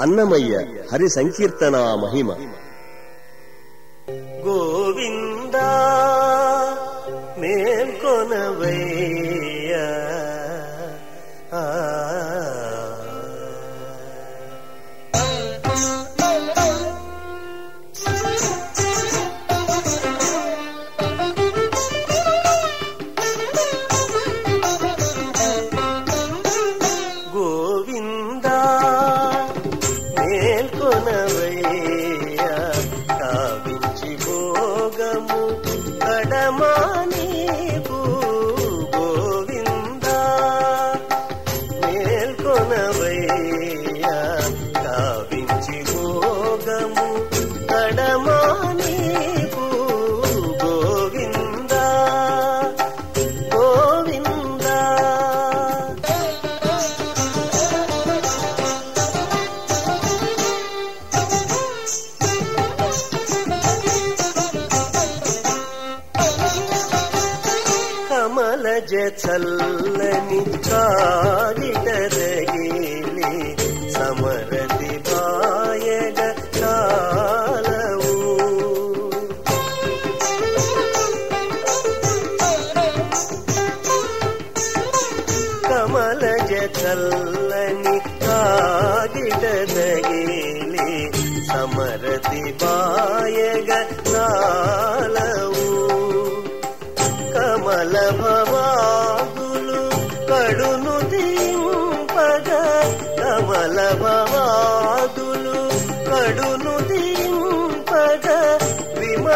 ಅನ್ನಮಯ್ಯ ಹರಿ ಸಂಕೀರ್ತನಾ ಮಹಿಮ ಗೋವಿಂದ ಮೇಲ್ಕೊನವೇ చల్లని కాగిటరగిలి సమరది బాయగ కాలవు కమలజ చల్లని కాగిటరగిలి సమరది బాయగ కాలవు కమల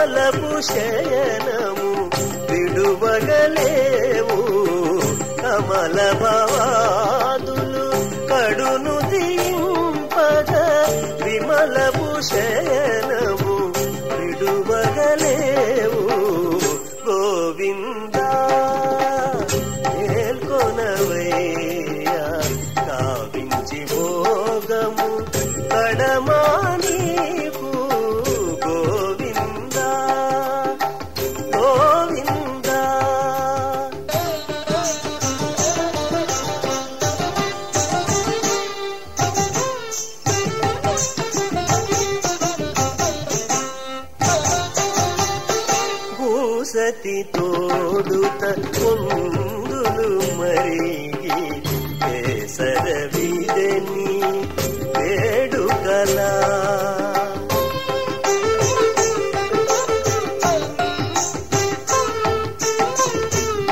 విమల శయనము విడువగలేవు. కమల భవాదులు కడును దింపగ విమలపు శయన శక్తి తోడుత పొందులు మరిగి కేసర విదని వేడుకలా.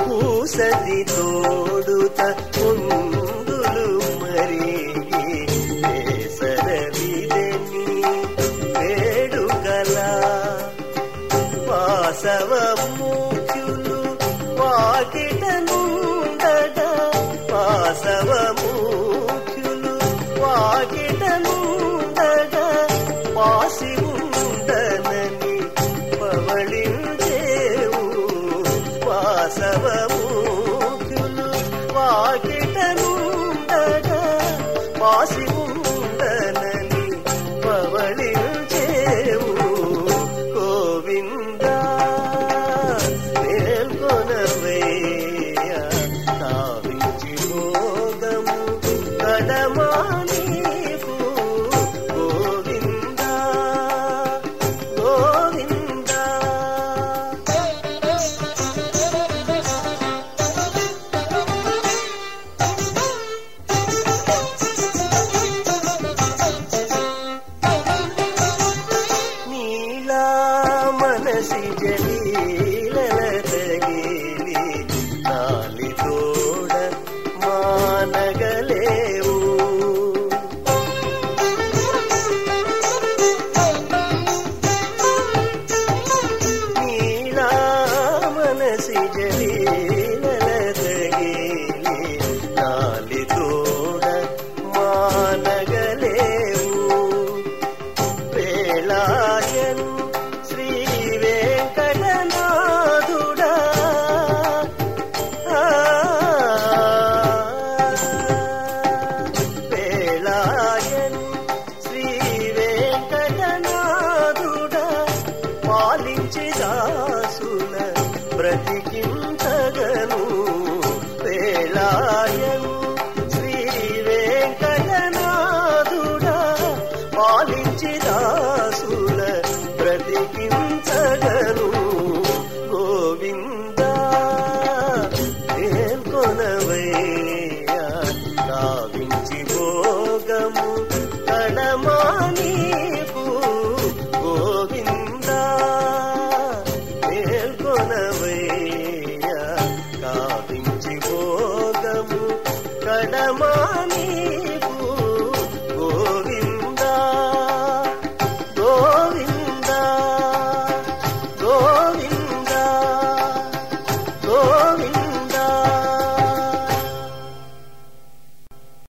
భూసతి తోడుత వాసవమూచులు వాకిటనుండగా వాసవమూచులు వాకిటనుండగా తరించి దాసుల బ్రతికింతగను వేళాయను శ్రీ వెంకటనాథుడా పాలించి దాసుల బ్రతికింత